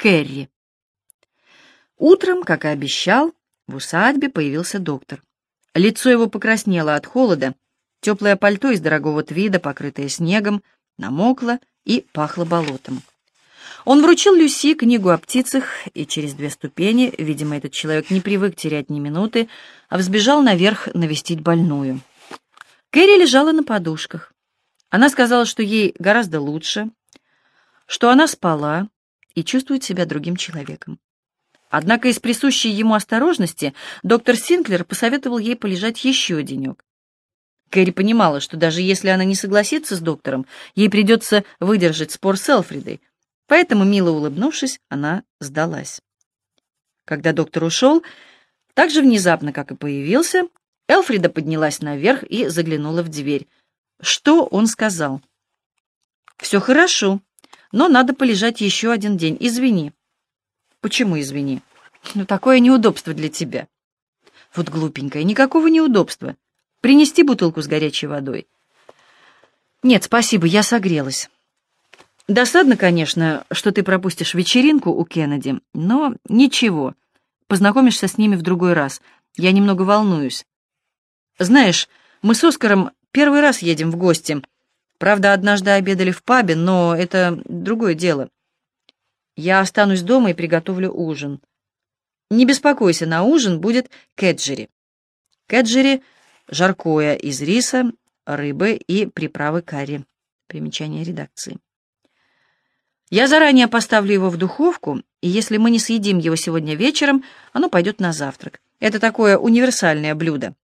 Кэрри. Утром, как и обещал, в усадьбе появился доктор. Лицо его покраснело от холода, теплое пальто из дорогого твида, покрытое снегом, намокло и пахло болотом. Он вручил Люси книгу о птицах, и через две ступени, видимо, этот человек не привык терять ни минуты, а взбежал наверх навестить больную. Кэрри лежала на подушках. Она сказала, что ей гораздо лучше, что она спала, и чувствует себя другим человеком. Однако из присущей ему осторожности доктор Синклер посоветовал ей полежать еще денек. Кэрри понимала, что даже если она не согласится с доктором, ей придется выдержать спор с Элфридой, поэтому, мило улыбнувшись, она сдалась. Когда доктор ушел, так же внезапно, как и появился, Элфрида поднялась наверх и заглянула в дверь. Что он сказал? «Все хорошо», но надо полежать еще один день. Извини». «Почему извини?» «Ну, такое неудобство для тебя». «Вот глупенькая, никакого неудобства. Принести бутылку с горячей водой?» «Нет, спасибо, я согрелась». «Досадно, конечно, что ты пропустишь вечеринку у Кеннеди, но ничего. Познакомишься с ними в другой раз. Я немного волнуюсь. Знаешь, мы с Оскаром первый раз едем в гости, Правда, однажды обедали в пабе, но это другое дело. Я останусь дома и приготовлю ужин. Не беспокойся, на ужин будет кэджери. Кэджери — жаркое из риса, рыбы и приправы карри. Примечание редакции. Я заранее поставлю его в духовку, и если мы не съедим его сегодня вечером, оно пойдет на завтрак. Это такое универсальное блюдо.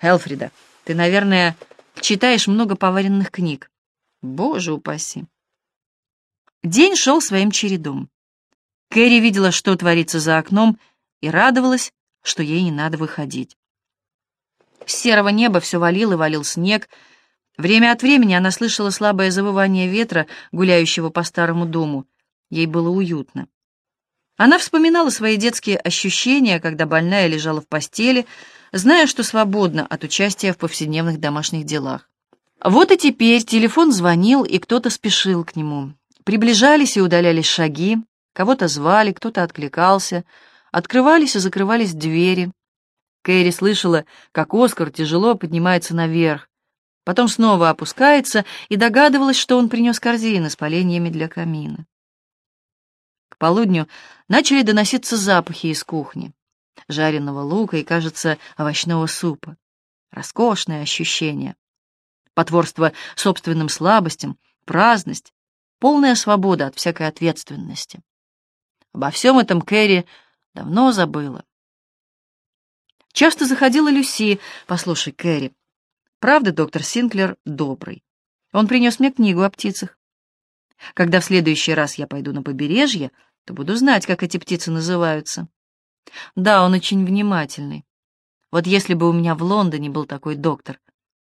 Хелфрида, ты, наверное, читаешь много поваренных книг. Боже упаси. День шел своим чередом. Кэрри видела, что творится за окном, и радовалась, что ей не надо выходить. С серого неба все валил и валил снег. Время от времени она слышала слабое завывание ветра, гуляющего по старому дому. Ей было уютно. Она вспоминала свои детские ощущения, когда больная лежала в постели, зная, что свободна от участия в повседневных домашних делах. Вот и теперь телефон звонил, и кто-то спешил к нему. Приближались и удалялись шаги, кого-то звали, кто-то откликался, открывались и закрывались двери. Кэрри слышала, как Оскар тяжело поднимается наверх, потом снова опускается и догадывалась, что он принес корзины с поленьями для камина. К полудню начали доноситься запахи из кухни жареного лука и, кажется, овощного супа. Роскошное ощущение. Потворство собственным слабостям, праздность, полная свобода от всякой ответственности. Обо всем этом Кэрри давно забыла. Часто заходила Люси, послушай, Кэрри, правда доктор Синклер добрый. Он принес мне книгу о птицах. Когда в следующий раз я пойду на побережье, то буду знать, как эти птицы называются. Да, он очень внимательный. Вот если бы у меня в Лондоне был такой доктор.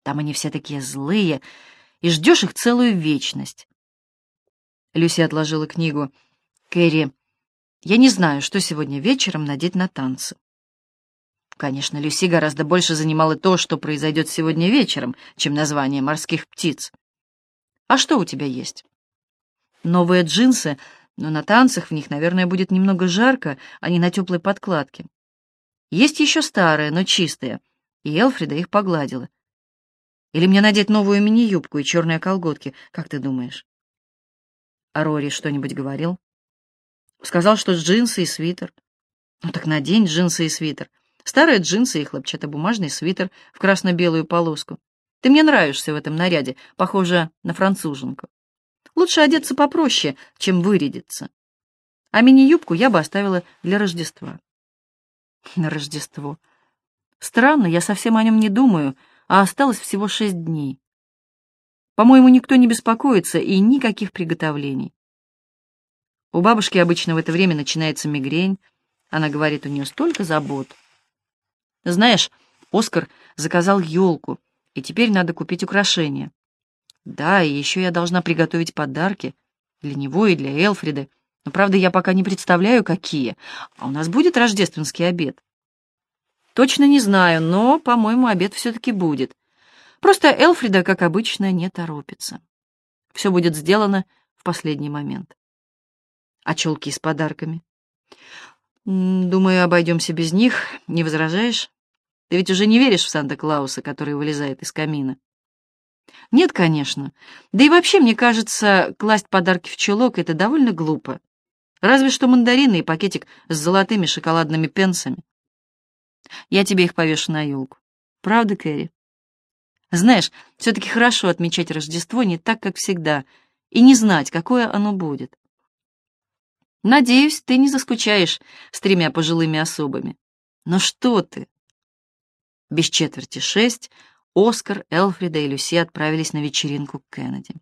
Там они все такие злые, и ждешь их целую вечность. Люси отложила книгу. «Кэрри, я не знаю, что сегодня вечером надеть на танцы». Конечно, Люси гораздо больше занимало то, что произойдет сегодня вечером, чем название морских птиц. «А что у тебя есть?» «Новые джинсы но на танцах в них, наверное, будет немного жарко, а не на теплой подкладке. Есть еще старые, но чистые, и Элфрида их погладила. Или мне надеть новую мини-юбку и черные колготки, как ты думаешь? А Рори что-нибудь говорил? Сказал, что джинсы и свитер. Ну так надень джинсы и свитер. Старые джинсы и хлопчатобумажный свитер в красно-белую полоску. Ты мне нравишься в этом наряде, похоже на француженку. Лучше одеться попроще, чем вырядиться. А мини-юбку я бы оставила для Рождества. На Рождество. Странно, я совсем о нем не думаю, а осталось всего шесть дней. По-моему, никто не беспокоится и никаких приготовлений. У бабушки обычно в это время начинается мигрень. Она говорит, у нее столько забот. Знаешь, Оскар заказал елку, и теперь надо купить украшения. Да, и еще я должна приготовить подарки для него и для Элфриды. Но, правда, я пока не представляю, какие. А у нас будет рождественский обед? Точно не знаю, но, по-моему, обед все-таки будет. Просто Элфрида, как обычно, не торопится. Все будет сделано в последний момент. А чулки с подарками? Думаю, обойдемся без них, не возражаешь? Ты ведь уже не веришь в Санта-Клауса, который вылезает из камина? Нет, конечно. Да и вообще, мне кажется, класть подарки в чулок — это довольно глупо. Разве что мандарины и пакетик с золотыми шоколадными пенсами. Я тебе их повешу на елку. Правда, Кэрри? Знаешь, все-таки хорошо отмечать Рождество не так, как всегда, и не знать, какое оно будет. Надеюсь, ты не заскучаешь с тремя пожилыми особами. Но что ты? Без четверти шесть Оскар, Элфрида и Люси отправились на вечеринку к Кеннеди.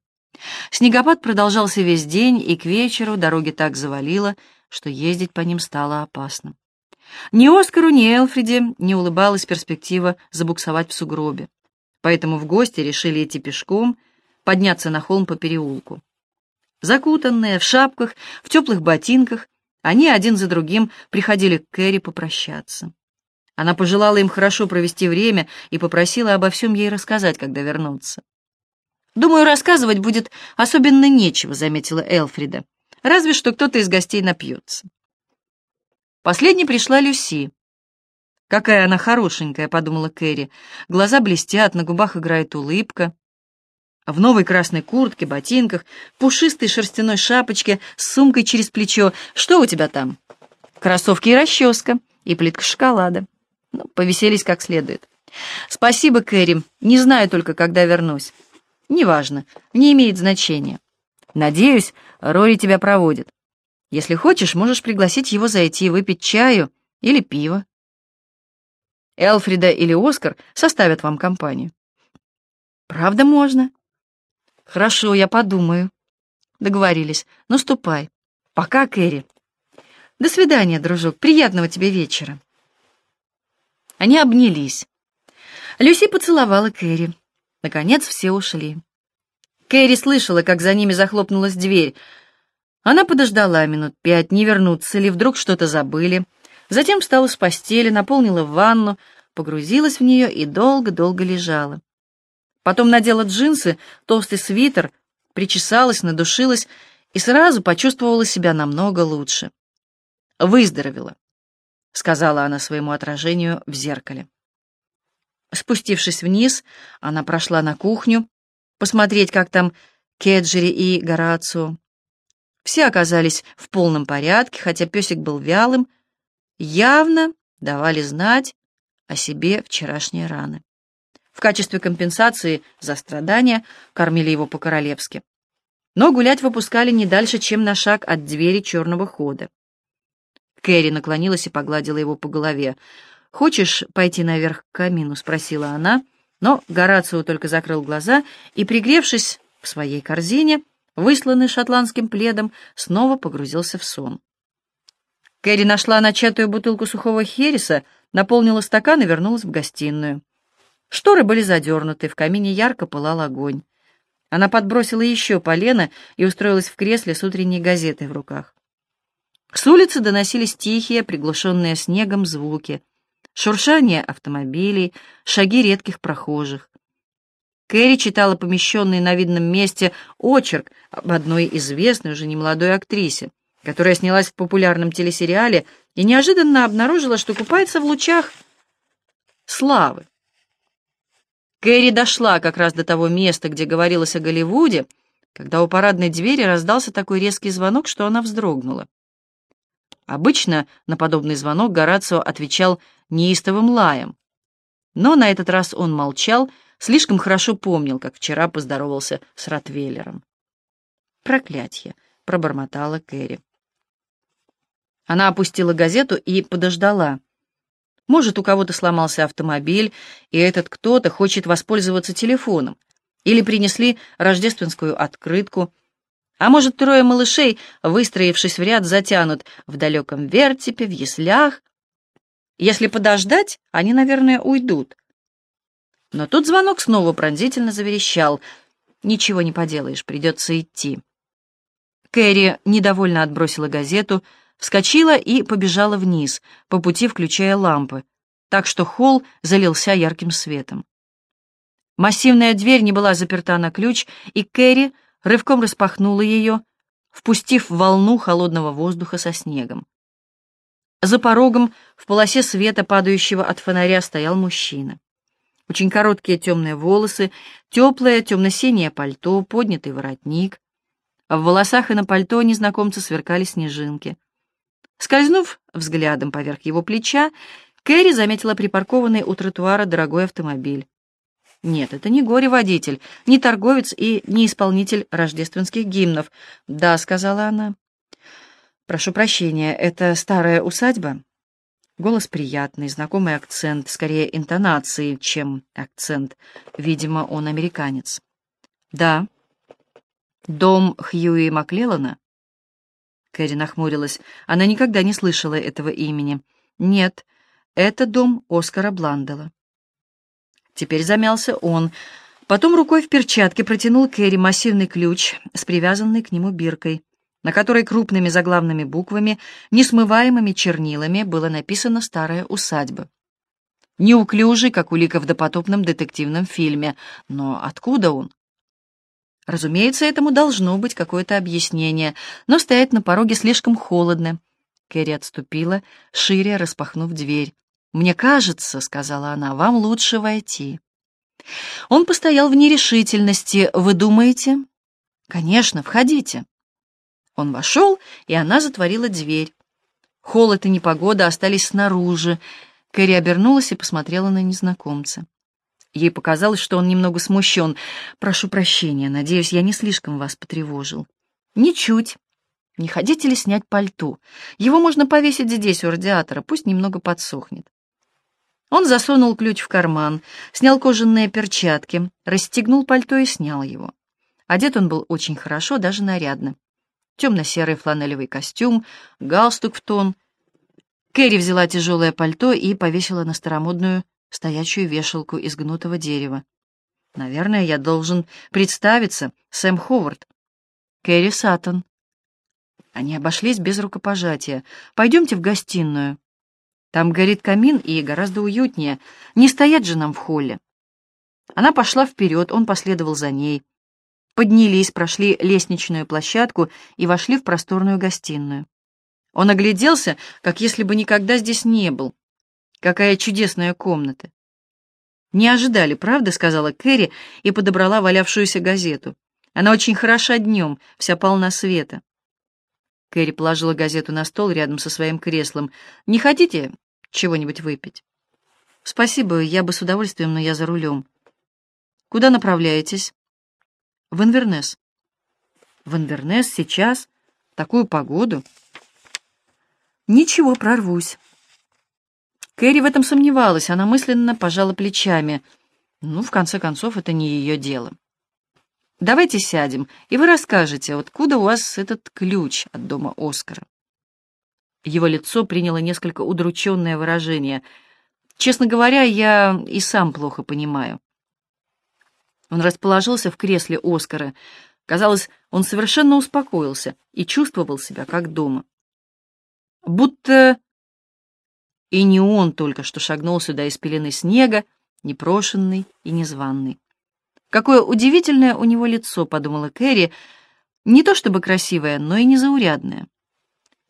Снегопад продолжался весь день, и к вечеру дороги так завалило, что ездить по ним стало опасно. Ни Оскару, ни Элфриде не улыбалась перспектива забуксовать в сугробе, поэтому в гости решили идти пешком, подняться на холм по переулку. Закутанные, в шапках, в теплых ботинках, они один за другим приходили к Кэрри попрощаться. Она пожелала им хорошо провести время и попросила обо всем ей рассказать, когда вернутся. «Думаю, рассказывать будет особенно нечего», — заметила Элфрида. «Разве что кто-то из гостей напьется». Последней пришла Люси. «Какая она хорошенькая», — подумала Кэрри. Глаза блестят, на губах играет улыбка. В новой красной куртке, ботинках, пушистой шерстяной шапочке с сумкой через плечо. «Что у тебя там?» «Кроссовки и расческа, и плитка шоколада». Ну, повеселись как следует. «Спасибо, Кэрри. Не знаю только, когда вернусь». «Неважно. Не имеет значения. Надеюсь, Рори тебя проводит. Если хочешь, можешь пригласить его зайти выпить чаю или пиво. Элфрида или Оскар составят вам компанию». «Правда можно?» «Хорошо, я подумаю». «Договорились. Ну, ступай. Пока, Кэрри». «До свидания, дружок. Приятного тебе вечера». Они обнялись. Люси поцеловала Кэрри. Наконец все ушли. Кэрри слышала, как за ними захлопнулась дверь. Она подождала минут пять, не вернуться ли, вдруг что-то забыли. Затем встала с постели, наполнила ванну, погрузилась в нее и долго-долго лежала. Потом надела джинсы, толстый свитер, причесалась, надушилась и сразу почувствовала себя намного лучше. Выздоровела сказала она своему отражению в зеркале. Спустившись вниз, она прошла на кухню, посмотреть, как там Кеджери и Горацио. Все оказались в полном порядке, хотя песик был вялым, явно давали знать о себе вчерашние раны. В качестве компенсации за страдания кормили его по-королевски. Но гулять выпускали не дальше, чем на шаг от двери черного хода. Кэрри наклонилась и погладила его по голове. «Хочешь пойти наверх к камину?» — спросила она, но Горацио только закрыл глаза и, пригревшись в своей корзине, высланный шотландским пледом, снова погрузился в сон. Кэрри нашла начатую бутылку сухого хереса, наполнила стакан и вернулась в гостиную. Шторы были задернуты, в камине ярко пылал огонь. Она подбросила еще полено и устроилась в кресле с утренней газетой в руках. С улицы доносились тихие, приглушенные снегом звуки, шуршание автомобилей, шаги редких прохожих. Кэрри читала помещенный на видном месте очерк об одной известной, уже немолодой актрисе, которая снялась в популярном телесериале и неожиданно обнаружила, что купается в лучах славы. Кэрри дошла как раз до того места, где говорилось о Голливуде, когда у парадной двери раздался такой резкий звонок, что она вздрогнула. Обычно на подобный звонок Горацио отвечал неистовым лаем. Но на этот раз он молчал, слишком хорошо помнил, как вчера поздоровался с Ротвейлером. «Проклятье!» — пробормотала Кэрри. Она опустила газету и подождала. Может, у кого-то сломался автомобиль, и этот кто-то хочет воспользоваться телефоном. Или принесли рождественскую открытку — а может, трое малышей, выстроившись в ряд, затянут в далеком вертепе, в яслях. Если подождать, они, наверное, уйдут. Но тут звонок снова пронзительно заверещал. Ничего не поделаешь, придется идти. Кэрри недовольно отбросила газету, вскочила и побежала вниз, по пути включая лампы, так что холл залился ярким светом. Массивная дверь не была заперта на ключ, и Кэрри рывком распахнула ее, впустив волну холодного воздуха со снегом. За порогом, в полосе света, падающего от фонаря, стоял мужчина. Очень короткие темные волосы, теплое темно-синее пальто, поднятый воротник. В волосах и на пальто незнакомца сверкали снежинки. Скользнув взглядом поверх его плеча, Кэрри заметила припаркованный у тротуара дорогой автомобиль. Нет, это не горе-водитель, не торговец и не исполнитель рождественских гимнов. Да, сказала она. Прошу прощения, это старая усадьба? Голос приятный, знакомый акцент, скорее интонации, чем акцент. Видимо, он американец. Да. Дом Хьюи Маклеллана? Кэрри нахмурилась. Она никогда не слышала этого имени. Нет, это дом Оскара Бландела. Теперь замялся он. Потом рукой в перчатке протянул Кэрри массивный ключ с привязанной к нему биркой, на которой крупными заглавными буквами, несмываемыми чернилами, было написано «Старая усадьба». Неуклюжий, как улика в допотопном детективном фильме. Но откуда он? Разумеется, этому должно быть какое-то объяснение, но стоять на пороге слишком холодно. Кэрри отступила, шире распахнув дверь. «Мне кажется, — сказала она, — вам лучше войти». Он постоял в нерешительности. «Вы думаете?» «Конечно, входите». Он вошел, и она затворила дверь. Холод и непогода остались снаружи. Кэрри обернулась и посмотрела на незнакомца. Ей показалось, что он немного смущен. «Прошу прощения, надеюсь, я не слишком вас потревожил». «Ничуть. Не хотите ли снять пальто? Его можно повесить здесь, у радиатора, пусть немного подсохнет». Он засунул ключ в карман, снял кожаные перчатки, расстегнул пальто и снял его. Одет он был очень хорошо, даже нарядно. Темно-серый фланелевый костюм, галстук в тон. Кэрри взяла тяжелое пальто и повесила на старомодную стоячую вешалку из гнутого дерева. Наверное, я должен представиться, Сэм Ховард. Кэрри Саттон. Они обошлись без рукопожатия. Пойдемте в гостиную. Там горит камин и гораздо уютнее. Не стоять же нам в холле. Она пошла вперед, он последовал за ней. Поднялись, прошли лестничную площадку и вошли в просторную гостиную. Он огляделся, как если бы никогда здесь не был. Какая чудесная комната. «Не ожидали, правда?» — сказала Кэрри и подобрала валявшуюся газету. «Она очень хороша днем, вся полна света». Кэрри положила газету на стол рядом со своим креслом. «Не хотите чего-нибудь выпить?» «Спасибо, я бы с удовольствием, но я за рулем». «Куда направляетесь?» «В Инвернес». «В Инвернес сейчас? Такую погоду?» «Ничего, прорвусь». Кэрри в этом сомневалась, она мысленно пожала плечами. Ну, в конце концов, это не ее дело. Давайте сядем, и вы расскажете, откуда у вас этот ключ от дома Оскара. Его лицо приняло несколько удрученное выражение. Честно говоря, я и сам плохо понимаю. Он расположился в кресле Оскара. Казалось, он совершенно успокоился и чувствовал себя как дома. Будто и не он только что шагнул сюда из пелены снега, непрошенный и незваный. Какое удивительное у него лицо, подумала Кэрри, не то чтобы красивое, но и незаурядное.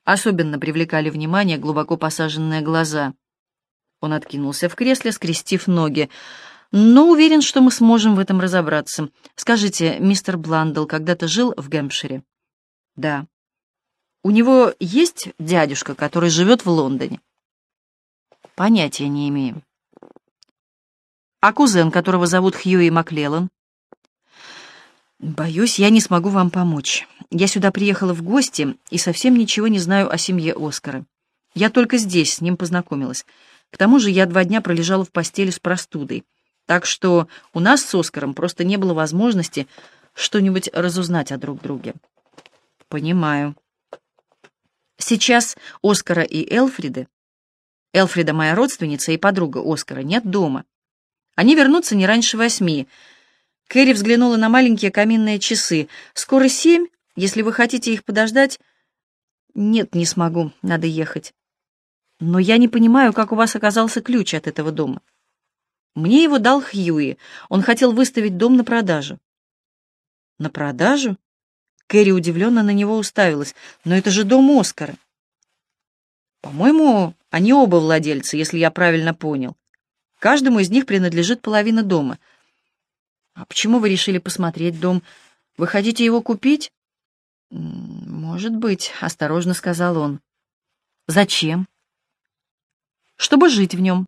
Особенно привлекали внимание глубоко посаженные глаза. Он откинулся в кресле, скрестив ноги. «Но уверен, что мы сможем в этом разобраться. Скажите, мистер Бландл когда-то жил в Гэмпшире?» «Да». «У него есть дядюшка, который живет в Лондоне?» Понятия не имею. А кузен, которого зовут Хьюи Маклеллан? Боюсь, я не смогу вам помочь. Я сюда приехала в гости и совсем ничего не знаю о семье Оскара. Я только здесь с ним познакомилась. К тому же я два дня пролежала в постели с простудой. Так что у нас с Оскаром просто не было возможности что-нибудь разузнать о друг друге. Понимаю. Сейчас Оскара и Элфриды Элфрида моя родственница и подруга Оскара, нет дома. Они вернутся не раньше восьми. Кэрри взглянула на маленькие каминные часы. Скоро семь, если вы хотите их подождать... Нет, не смогу, надо ехать. Но я не понимаю, как у вас оказался ключ от этого дома. Мне его дал Хьюи. Он хотел выставить дом на продажу. На продажу? Кэрри удивленно на него уставилась. «Но это же дом Оскара». «По-моему, они оба владельцы, если я правильно понял. Каждому из них принадлежит половина дома. А почему вы решили посмотреть дом? Вы хотите его купить?» «Может быть», — осторожно сказал он. «Зачем?» «Чтобы жить в нем.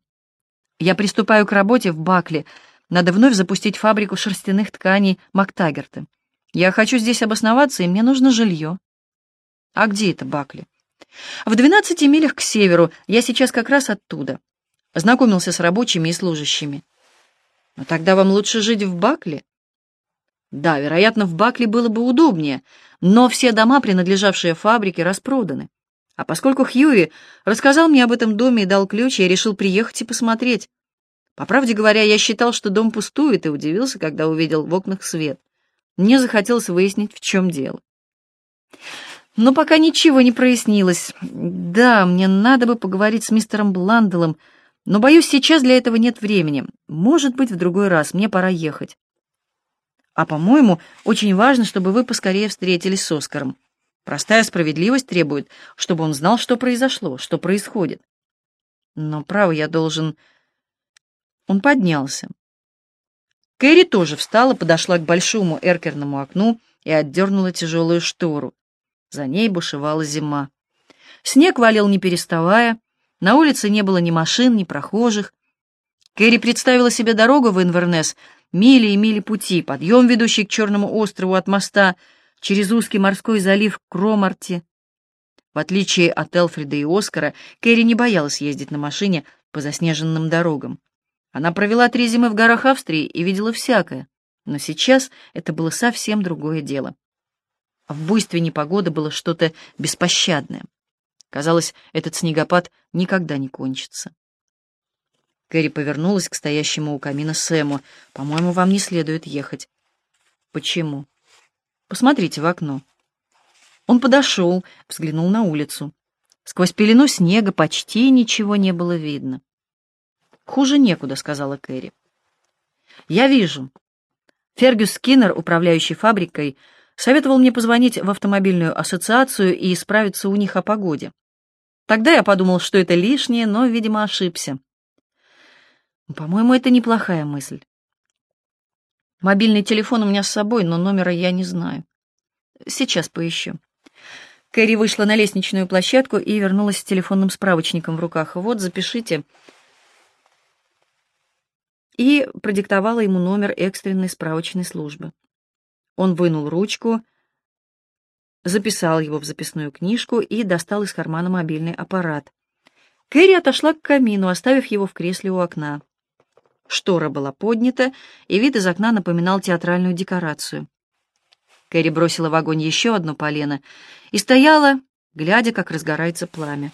Я приступаю к работе в Бакле. Надо вновь запустить фабрику шерстяных тканей Мактагерта. Я хочу здесь обосноваться, и мне нужно жилье. А где это Бакли? В 12 милях к северу. Я сейчас как раз оттуда. Знакомился с рабочими и служащими. Но тогда вам лучше жить в Бакли? Да, вероятно, в Бакли было бы удобнее, но все дома, принадлежавшие фабрике, распроданы. А поскольку Хьюи рассказал мне об этом доме и дал ключ, я решил приехать и посмотреть. По правде говоря, я считал, что дом пустует, и удивился, когда увидел в окнах свет. Мне захотелось выяснить, в чем дело. Но пока ничего не прояснилось. Да, мне надо бы поговорить с мистером Бланделом, но, боюсь, сейчас для этого нет времени. Может быть, в другой раз. Мне пора ехать. А, по-моему, очень важно, чтобы вы поскорее встретились с Оскаром. Простая справедливость требует, чтобы он знал, что произошло, что происходит. Но, право, я должен... Он поднялся. Кэрри тоже встала, подошла к большому эркерному окну и отдернула тяжелую штору. За ней бушевала зима. Снег валил не переставая, на улице не было ни машин, ни прохожих. Кэрри представила себе дорогу в Инвернес, мили и мили пути, подъем, ведущий к Черному острову от моста, через узкий морской залив к Кромарте. В отличие от Элфрида и Оскара, Кэрри не боялась ездить на машине по заснеженным дорогам. Она провела три зимы в горах Австрии и видела всякое, но сейчас это было совсем другое дело. В буйстве непогоды было что-то беспощадное. Казалось, этот снегопад никогда не кончится. Кэрри повернулась к стоящему у камина Сэму. «По-моему, вам не следует ехать». «Почему?» «Посмотрите в окно». Он подошел, взглянул на улицу. Сквозь пелену снега почти ничего не было видно. «Хуже некуда», — сказала Кэрри. «Я вижу. Фергюс Скиннер, управляющий фабрикой, советовал мне позвонить в автомобильную ассоциацию и справиться у них о погоде. Тогда я подумал, что это лишнее, но, видимо, ошибся. По-моему, это неплохая мысль. Мобильный телефон у меня с собой, но номера я не знаю. Сейчас поищу. Кэрри вышла на лестничную площадку и вернулась с телефонным справочником в руках. Вот, запишите и продиктовала ему номер экстренной справочной службы. Он вынул ручку, записал его в записную книжку и достал из кармана мобильный аппарат. Кэрри отошла к камину, оставив его в кресле у окна. Штора была поднята, и вид из окна напоминал театральную декорацию. Кэрри бросила в огонь еще одно полено и стояла, глядя, как разгорается пламя.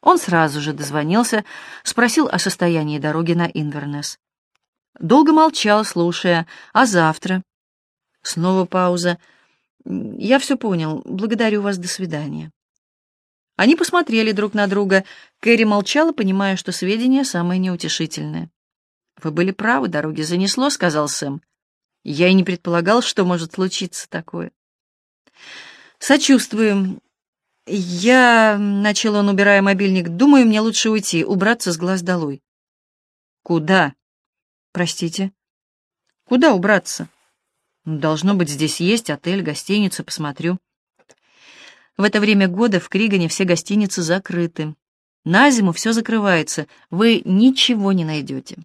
Он сразу же дозвонился, спросил о состоянии дороги на Инвернес. Долго молчал, слушая. «А завтра?» Снова пауза. «Я все понял. Благодарю вас. До свидания». Они посмотрели друг на друга. Кэрри молчала, понимая, что сведения самые неутешительные. «Вы были правы, дороги занесло», — сказал Сэм. «Я и не предполагал, что может случиться такое». «Сочувствую. Я...» — начал он, убирая мобильник. «Думаю, мне лучше уйти, убраться с глаз долой». «Куда?» Простите. Куда убраться? Ну, должно быть, здесь есть отель, гостиница, посмотрю. В это время года в Кригане все гостиницы закрыты. На зиму все закрывается, вы ничего не найдете.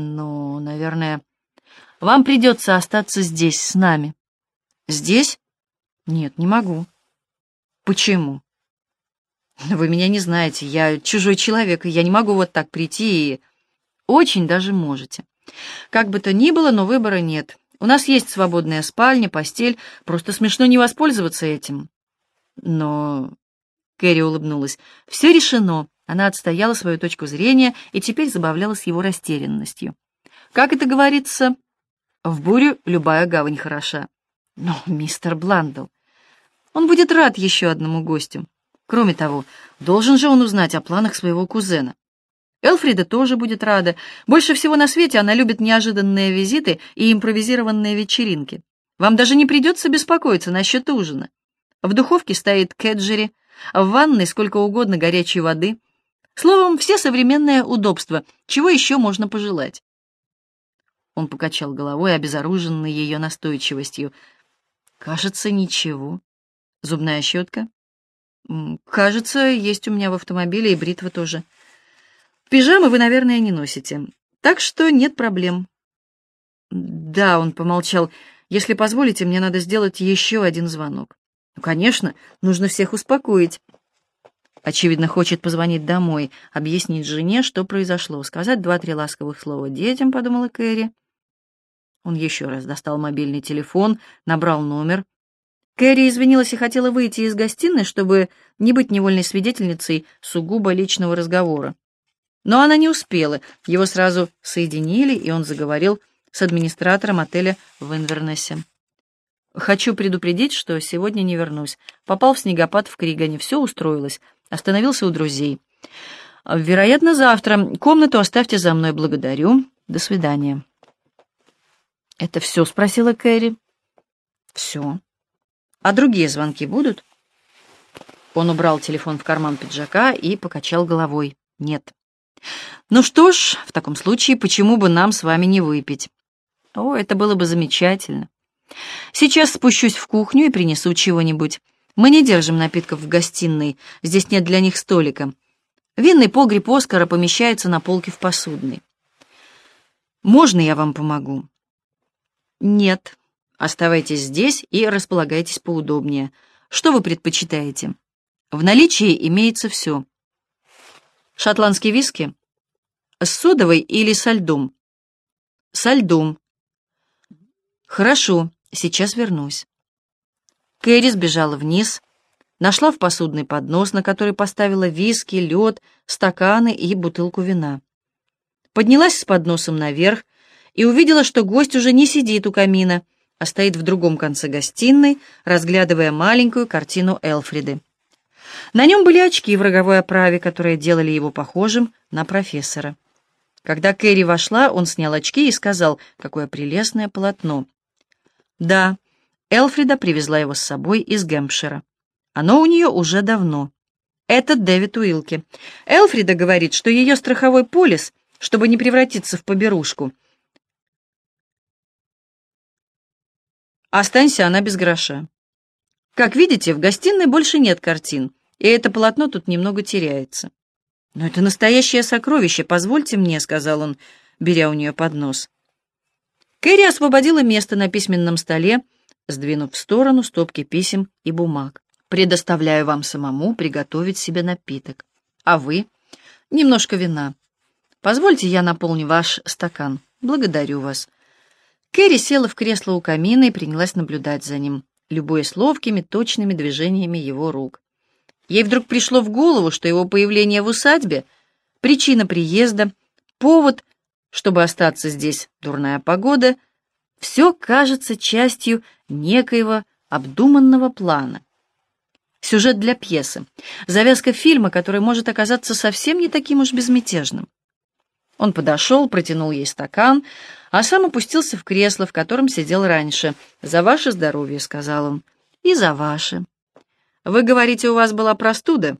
Ну, наверное, вам придется остаться здесь с нами. Здесь? Нет, не могу. Почему? Вы меня не знаете, я чужой человек, и я не могу вот так прийти и... Очень даже можете. Как бы то ни было, но выбора нет. У нас есть свободная спальня, постель. Просто смешно не воспользоваться этим. Но... Кэрри улыбнулась. Все решено. Она отстояла свою точку зрения и теперь забавлялась его растерянностью. Как это говорится, в бурю любая гавань хороша. Но мистер Бландл... Он будет рад еще одному гостю. Кроме того, должен же он узнать о планах своего кузена. Элфрида тоже будет рада. Больше всего на свете она любит неожиданные визиты и импровизированные вечеринки. Вам даже не придется беспокоиться насчет ужина. В духовке стоит кэджери, а в ванной сколько угодно горячей воды. Словом, все современные удобства. Чего еще можно пожелать? Он покачал головой, обезоруженный ее настойчивостью. «Кажется, ничего. Зубная щетка?» «Кажется, есть у меня в автомобиле и бритва тоже. Пижамы вы, наверное, не носите. Так что нет проблем». «Да», — он помолчал, — «если позволите, мне надо сделать еще один звонок». «Ну, конечно, нужно всех успокоить». Очевидно, хочет позвонить домой, объяснить жене, что произошло, сказать два-три ласковых слова детям, подумала Кэрри. Он еще раз достал мобильный телефон, набрал номер. Кэрри извинилась и хотела выйти из гостиной, чтобы не быть невольной свидетельницей сугубо личного разговора. Но она не успела, его сразу соединили, и он заговорил с администратором отеля в Инвернессе. «Хочу предупредить, что сегодня не вернусь. Попал в снегопад в Кригане, все устроилось. Остановился у друзей. Вероятно, завтра. Комнату оставьте за мной. Благодарю. До свидания». «Это все?» — спросила Кэрри. «Все. А другие звонки будут?» Он убрал телефон в карман пиджака и покачал головой. «Нет». «Ну что ж, в таком случае, почему бы нам с вами не выпить?» «О, это было бы замечательно. Сейчас спущусь в кухню и принесу чего-нибудь. Мы не держим напитков в гостиной, здесь нет для них столика. Винный погреб Оскара помещается на полке в посудной. Можно я вам помогу?» «Нет. Оставайтесь здесь и располагайтесь поудобнее. Что вы предпочитаете?» «В наличии имеется все. Шотландский виски? С содовой или со льдом?» «Со льдом». «Хорошо, сейчас вернусь». Кэрри сбежала вниз, нашла в посудный поднос, на который поставила виски, лед, стаканы и бутылку вина. Поднялась с подносом наверх, и увидела, что гость уже не сидит у камина, а стоит в другом конце гостиной, разглядывая маленькую картину Элфриды. На нем были очки в роговой оправе, которые делали его похожим на профессора. Когда Кэрри вошла, он снял очки и сказал, какое прелестное полотно. Да, Элфрида привезла его с собой из Гэмпшира. Оно у нее уже давно. Это Дэвид Уилки. Элфрида говорит, что ее страховой полис, чтобы не превратиться в поберушку, Останься она без гроша. Как видите, в гостиной больше нет картин, и это полотно тут немного теряется. «Но это настоящее сокровище, позвольте мне», — сказал он, беря у нее поднос. Кэрри освободила место на письменном столе, сдвинув в сторону стопки писем и бумаг. «Предоставляю вам самому приготовить себе напиток. А вы? Немножко вина. Позвольте, я наполню ваш стакан. Благодарю вас. Кэрри села в кресло у камина и принялась наблюдать за ним, любуясь ловкими, точными движениями его рук. Ей вдруг пришло в голову, что его появление в усадьбе — причина приезда, повод, чтобы остаться здесь, дурная погода — все кажется частью некоего обдуманного плана. Сюжет для пьесы, завязка фильма, который может оказаться совсем не таким уж безмятежным. Он подошел, протянул ей стакан, а сам опустился в кресло, в котором сидел раньше. «За ваше здоровье», — сказал он, — «и за ваше». «Вы говорите, у вас была простуда?»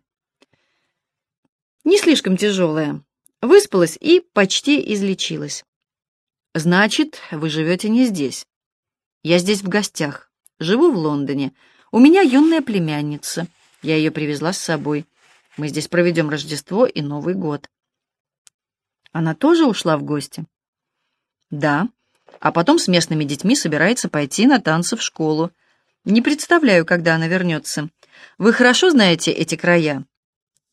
«Не слишком тяжелая. Выспалась и почти излечилась». «Значит, вы живете не здесь?» «Я здесь в гостях. Живу в Лондоне. У меня юная племянница. Я ее привезла с собой. Мы здесь проведем Рождество и Новый год». Она тоже ушла в гости? Да. А потом с местными детьми собирается пойти на танцы в школу. Не представляю, когда она вернется. Вы хорошо знаете эти края?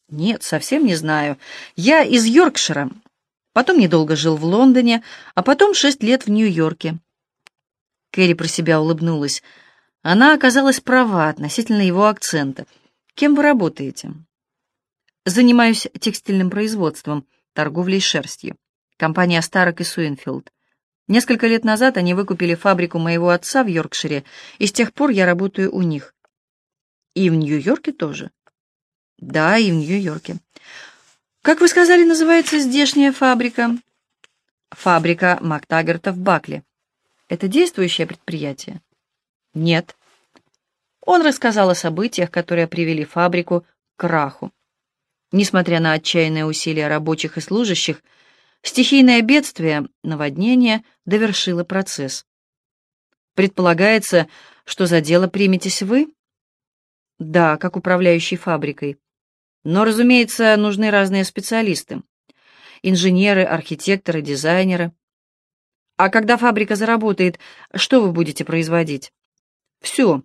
Нет, совсем не знаю. Я из Йоркшира. Потом недолго жил в Лондоне, а потом шесть лет в Нью-Йорке. Кэрри про себя улыбнулась. Она оказалась права относительно его акцента. Кем вы работаете? Занимаюсь текстильным производством торговлей шерстью. Компания Старок и Суинфилд. Несколько лет назад они выкупили фабрику моего отца в Йоркшире, и с тех пор я работаю у них. И в Нью-Йорке тоже? Да, и в Нью-Йорке. Как вы сказали, называется здешняя фабрика? Фабрика Мактагарта в Бакле. Это действующее предприятие? Нет. Он рассказал о событиях, которые привели фабрику к краху. Несмотря на отчаянные усилия рабочих и служащих, стихийное бедствие, наводнение, довершило процесс. Предполагается, что за дело приметесь вы? Да, как управляющий фабрикой. Но, разумеется, нужны разные специалисты. Инженеры, архитекторы, дизайнеры. А когда фабрика заработает, что вы будете производить? Все.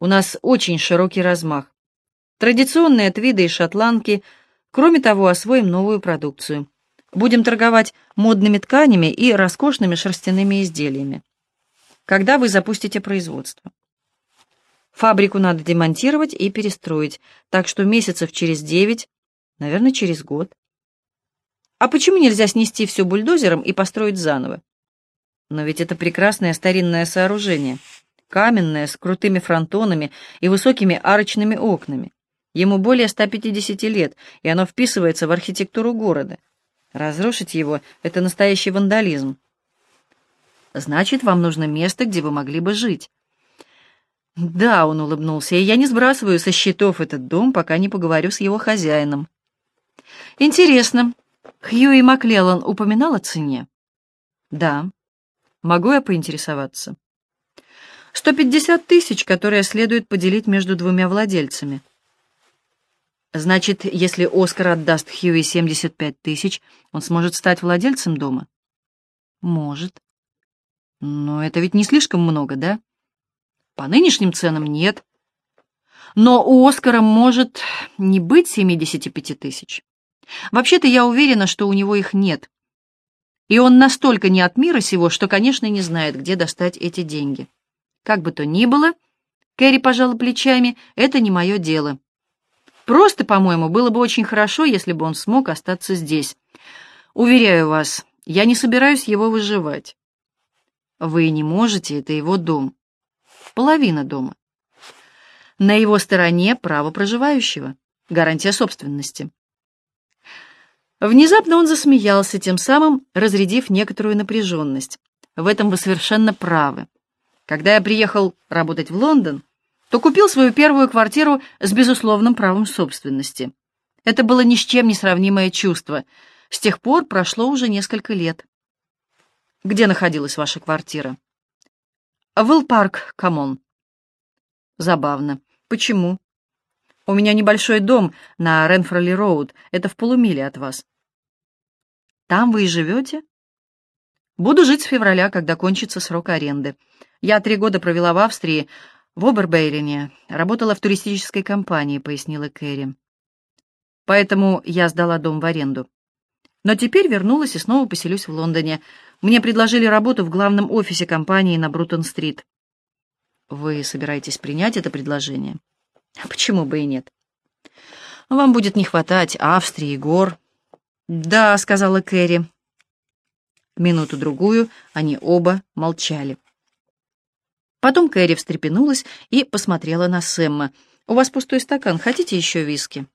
У нас очень широкий размах. Традиционные твиды и шотландки. Кроме того, освоим новую продукцию. Будем торговать модными тканями и роскошными шерстяными изделиями. Когда вы запустите производство? Фабрику надо демонтировать и перестроить, так что месяцев через девять, наверное, через год. А почему нельзя снести все бульдозером и построить заново? Но ведь это прекрасное старинное сооружение, каменное, с крутыми фронтонами и высокими арочными окнами. Ему более 150 лет, и оно вписывается в архитектуру города. Разрушить его — это настоящий вандализм. Значит, вам нужно место, где вы могли бы жить. Да, он улыбнулся, и я не сбрасываю со счетов этот дом, пока не поговорю с его хозяином. Интересно, Хьюи Маклеллан упоминал о цене? Да. Могу я поинтересоваться? 150 тысяч, которые следует поделить между двумя владельцами. Значит, если Оскар отдаст Хьюи 75 тысяч, он сможет стать владельцем дома? Может. Но это ведь не слишком много, да? По нынешним ценам нет. Но у Оскара может не быть 75 тысяч. Вообще-то я уверена, что у него их нет. И он настолько не от мира сего, что, конечно, не знает, где достать эти деньги. Как бы то ни было, Кэрри пожала плечами, это не мое дело. Просто, по-моему, было бы очень хорошо, если бы он смог остаться здесь. Уверяю вас, я не собираюсь его выживать. Вы не можете, это его дом. Половина дома. На его стороне право проживающего, гарантия собственности. Внезапно он засмеялся, тем самым разрядив некоторую напряженность. В этом вы совершенно правы. Когда я приехал работать в Лондон, то купил свою первую квартиру с безусловным правом собственности. Это было ни с чем не сравнимое чувство. С тех пор прошло уже несколько лет. Где находилась ваша квартира? Вилл Парк Коммон. Забавно. Почему? У меня небольшой дом на Ренфроли-Роуд. Это в полумиле от вас. Там вы и живете? Буду жить с февраля, когда кончится срок аренды. Я три года провела в Австрии, в Обербейлине работала в туристической компании, пояснила Кэрри. Поэтому я сдала дом в аренду. Но теперь вернулась и снова поселюсь в Лондоне. Мне предложили работу в главном офисе компании на Брутон-стрит. Вы собираетесь принять это предложение? А почему бы и нет? Вам будет не хватать Австрии и гор. Да, сказала Кэрри. Минуту-другую они оба молчали. Потом Кэрри встрепенулась и посмотрела на Сэмма. «У вас пустой стакан, хотите еще виски?»